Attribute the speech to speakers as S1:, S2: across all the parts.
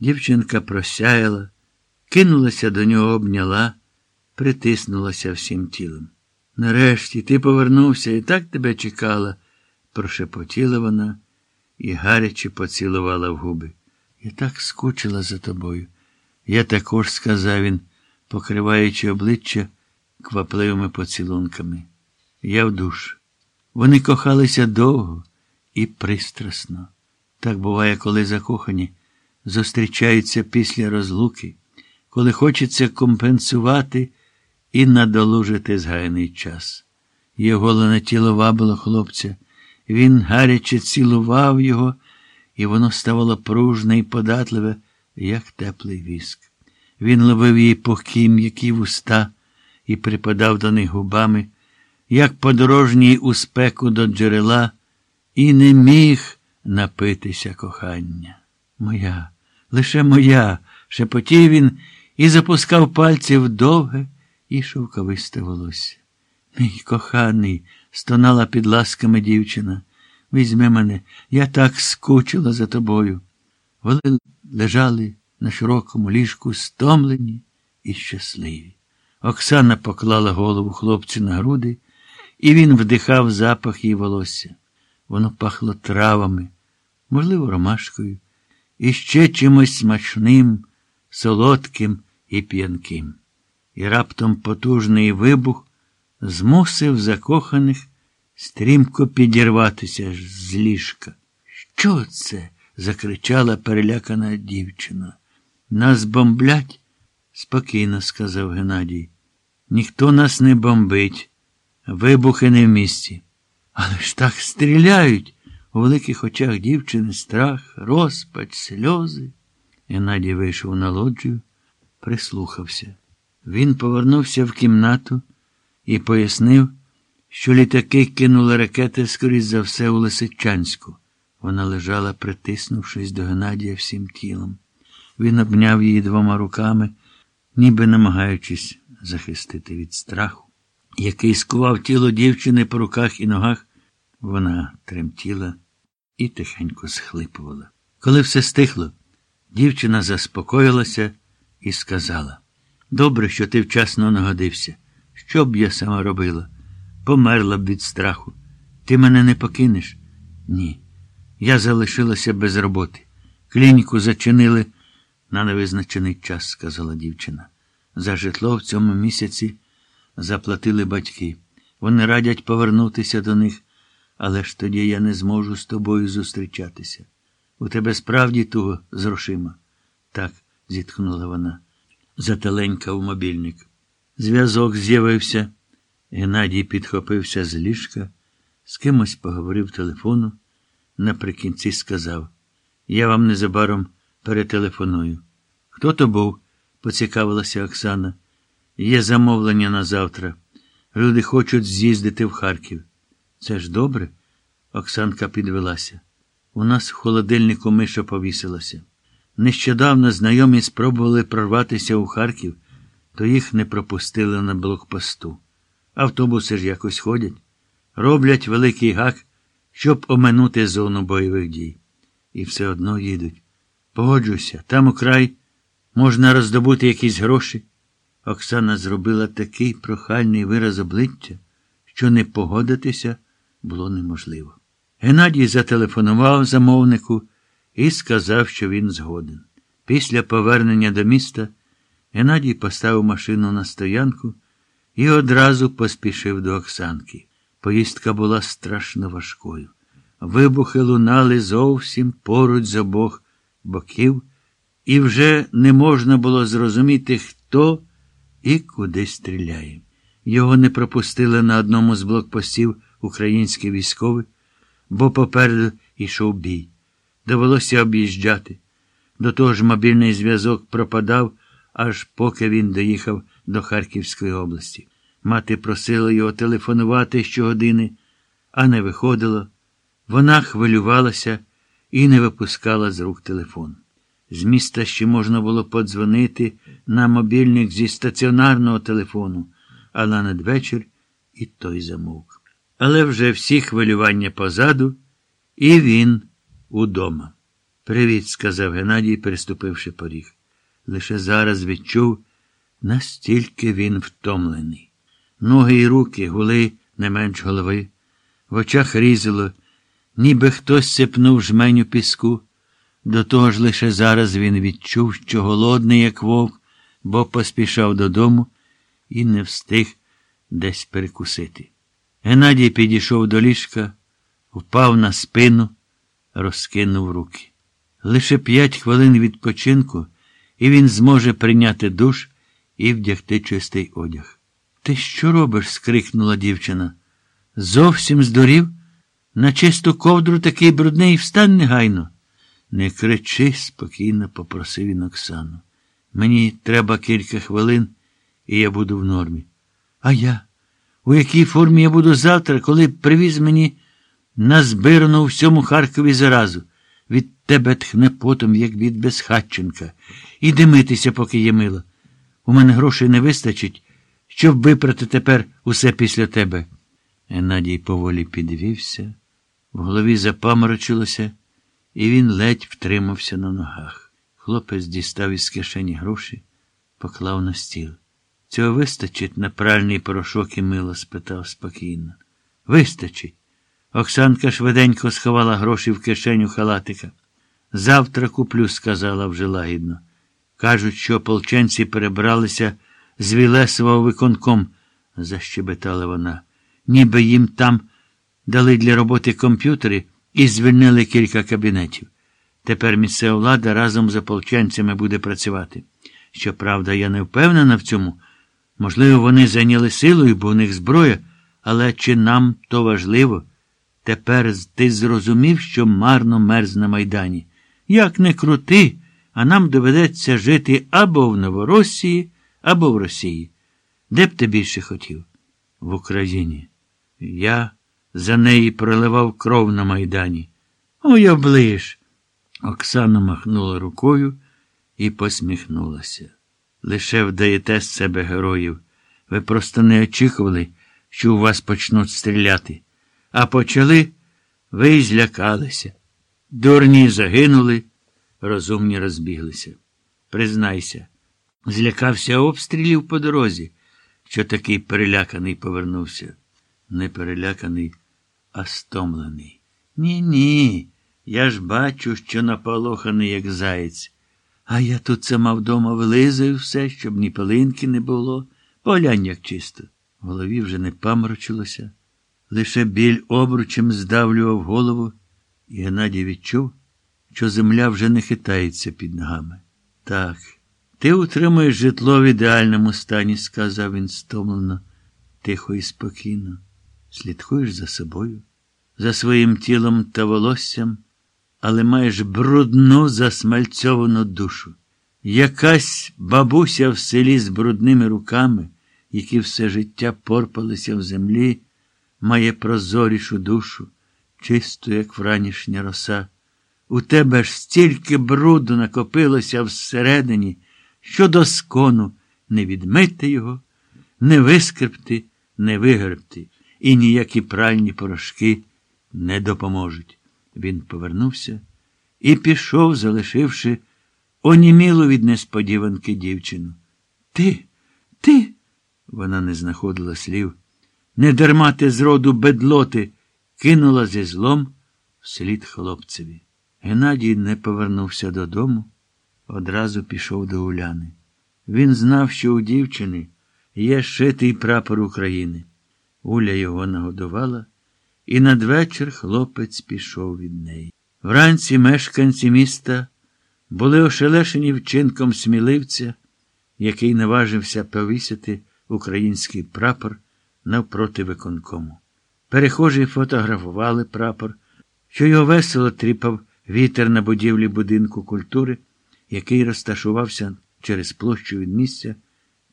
S1: Дівчинка просяяла, кинулася до нього, обняла, притиснулася всім тілом. Нарешті ти повернувся і так тебе чекала, прошепотіла вона і гаряче поцілувала в губи. Я так скучила за тобою. Я також, сказав він, покриваючи обличчя квапливими поцілунками. Я в душ. Вони кохалися довго і пристрасно. Так буває, коли закохані зустрічаються після розлуки, коли хочеться компенсувати і надолужити згайний час. Його голене тіло вабило хлопця. Він гаряче цілував його, і воно ставало пружне і податливе, як теплий віск. Він ловив її пухкі м'які вуста і припадав до них губами, як подорожній у спеку до джерела, і не міг напитися кохання. Моя, лише моя, шепотів він і запускав пальці в довге і шовковисте волосся. Мій коханий, стонала під ласками дівчина. Візьми мене, я так скучила за тобою. Вони лежали на широкому ліжку, стомлені і щасливі. Оксана поклала голову хлопцю на груди, і він вдихав запах її волосся. Воно пахло травами, можливо, ромашкою, і ще чимось смачним, солодким і п'янким. І раптом потужний вибух змусив закоханих стрімко підірватися з ліжка. Що це? закричала перелякана дівчина. Нас бомблять? спокійно сказав Геннадій. Ніхто нас не бомбить. Вибухи не в місті. Але ж так стріляють. У великих очах дівчини страх, розпач, сльози. Геннадій вийшов на лоджію, прислухався. Він повернувся в кімнату і пояснив, що літаки кинули ракети, скоріш за все, у Лисичанську. Вона лежала, притиснувшись до Геннадія всім тілом. Він обняв її двома руками, ніби намагаючись захистити від страху, який скував тіло дівчини по руках і ногах. Вона тремтіла і тихенько схлипувала. Коли все стихло, дівчина заспокоїлася і сказала: Добре, що ти вчасно нагодився. Що б я сама робила? Померла б від страху. Ти мене не покинеш? Ні. Я залишилася без роботи. Клініку зачинили на невизначений час, сказала дівчина. За житло в цьому місяці заплатили батьки. Вони радять повернутися до них, але ж тоді я не зможу з тобою зустрічатися. У тебе справді туго з грошима? Так, зітхнула вона. Зателенькав мобільник. Зв'язок з'явився. Геннадій підхопився з ліжка, з кимось поговорив телефону. Наприкінці сказав: Я вам незабаром перетелефоную. Хто то був? поцікавилася Оксана. Є замовлення на завтра. Люди хочуть з'їздити в Харків. Це ж добре? Оксанка підвелася. У нас в холодильнику миша повісилася. Нещодавно знайомі спробували прорватися у Харків, то їх не пропустили на блокпосту. Автобуси ж якось ходять, роблять великий гак, щоб оминути зону бойових дій. І все одно їдуть. Погоджуйся, там у край можна роздобути якісь гроші. Оксана зробила такий прохальний вираз обличчя, що не погодитися було неможливо. Геннадій зателефонував замовнику і сказав, що він згоден. Після повернення до міста Геннадій поставив машину на стоянку і одразу поспішив до Оксанки. Поїздка була страшно важкою. Вибухи лунали зовсім поруч з обох боків, і вже не можна було зрозуміти, хто і куди стріляє. Його не пропустили на одному з блокпостів українські військові, бо попереду йшов бій. Довелося об'їжджати. До того ж мобільний зв'язок пропадав, аж поки він доїхав до Харківської області. Мати просила його телефонувати щогодини, а не виходило. Вона хвилювалася і не випускала з рук телефон. З міста ще можна було подзвонити на мобільник зі стаціонарного телефону, але надвечір і той замовк. Але вже всі хвилювання позаду, і він удома. Привіт, сказав Геннадій, переступивши поріг. Лише зараз відчув, настільки він втомлений. Ноги й руки гули не менш голови, в очах різало, ніби хтось сипнув жменю піску. До того ж лише зараз він відчув, що голодний, як вовк, бо поспішав додому і не встиг десь перекусити. Геннадій підійшов до ліжка, впав на спину, розкинув руки. Лише п'ять хвилин відпочинку, і він зможе прийняти душ і вдягти чистий одяг. Ти що робиш? скрикнула дівчина. Зовсім здурів? На чисту ковдру такий брудний встань негайно. Не кричи, спокійно попросив він Оксану. Мені треба кілька хвилин, і я буду в нормі. А я? У якій формі я буду завтра, коли привіз мені назбирану у всьому Харкові заразу? Від тебе тхне потом, як від безхатченка. Іди митися, поки є мило. У мене грошей не вистачить, щоб випрати тепер усе після тебе. Геннадій поволі підвівся, в голові запаморочилося, і він ледь втримався на ногах. Хлопець дістав із кишені гроші, поклав на стіл. Цього вистачить на пральний порошок і мило? спитав спокійно. Вистачить. Оксанка швиденько сховала гроші в кишеню халатика. Завтра куплю, сказала вже лагідно. Кажуть, що ополченці перебралися з Вілесова виконком, защебетала вона. Ніби їм там дали для роботи комп'ютери і звільнили кілька кабінетів. Тепер місцева влада разом з ополченцями буде працювати. Щоправда, я не впевнена в цьому. Можливо, вони зайняли силою, бо у них зброя, але чи нам то важливо? Тепер ти зрозумів, що марно мерз на Майдані. Як не крути, а нам доведеться жити або в Новоросії, або в Росії. Де б ти більше хотів? В Україні. Я за неї проливав кров на Майдані. Ой, оближ. Оксана махнула рукою і посміхнулася. Лише вдаєте з себе героїв. Ви просто не очікували, що у вас почнуть стріляти. А почали, ви й злякалися. Дурні загинули, розумні розбіглися. Признайся, злякався обстрілів по дорозі, що такий переляканий повернувся. Не переляканий, а стомлений. Ні, ні. Я ж бачу, що наполоханий, як заєць. А я тут сама вдома вилизаю все, щоб ні пилинки не було. Поглянь, як чисто. В голові вже не паморочилося. Лише біль обручем здавлював голову, і Геннадій відчув, що земля вже не хитається під ногами. Так, ти утримуєш житло в ідеальному стані, сказав він стомлено, тихо і спокійно. Слідкуєш за собою, за своїм тілом та волоссям, але маєш брудну засмальцьовану душу. Якась бабуся в селі з брудними руками, які все життя порпалися в землі має прозорішу душу, чисту, як вранішня роса. У тебе ж стільки бруду накопилося всередині, що до скону не відмити його, не вискрипти, не вигребти, і ніякі пральні порошки не допоможуть. Він повернувся і пішов, залишивши онімілу від несподіванки дівчину. Ти, ти. Вона не знаходила слів. Не дарма ти з роду бедлоти, кинула зі злом вслід хлопцеві. Геннадій не повернувся додому, одразу пішов до Уляни. Він знав, що у дівчини є шитий прапор України. Уля його нагодувала, і надвечір хлопець пішов від неї. Вранці мешканці міста були ошелешені вчинком сміливця, який наважився повісити український прапор навпроти виконкому. Перехожі фотографували прапор, що його весело тріпав вітер на будівлі будинку культури, який розташувався через площу від місця,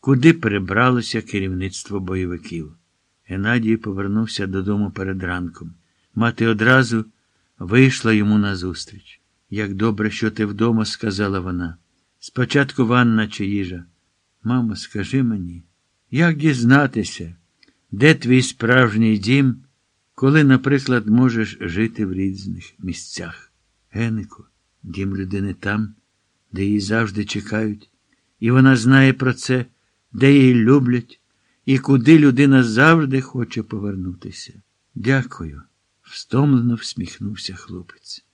S1: куди перебралося керівництво бойовиків. Геннадій повернувся додому перед ранком. Мати одразу вийшла йому назустріч. Як добре, що ти вдома, сказала вона. Спочатку ванна чи їжа. Мамо, скажи мені, як дізнатися? Де твій справжній дім, коли, наприклад, можеш жити в різних місцях? Генику, Дім людини там, де її завжди чекають, і вона знає про це, де її люблять, і куди людина завжди хоче повернутися. Дякую, встомлено всміхнувся хлопець.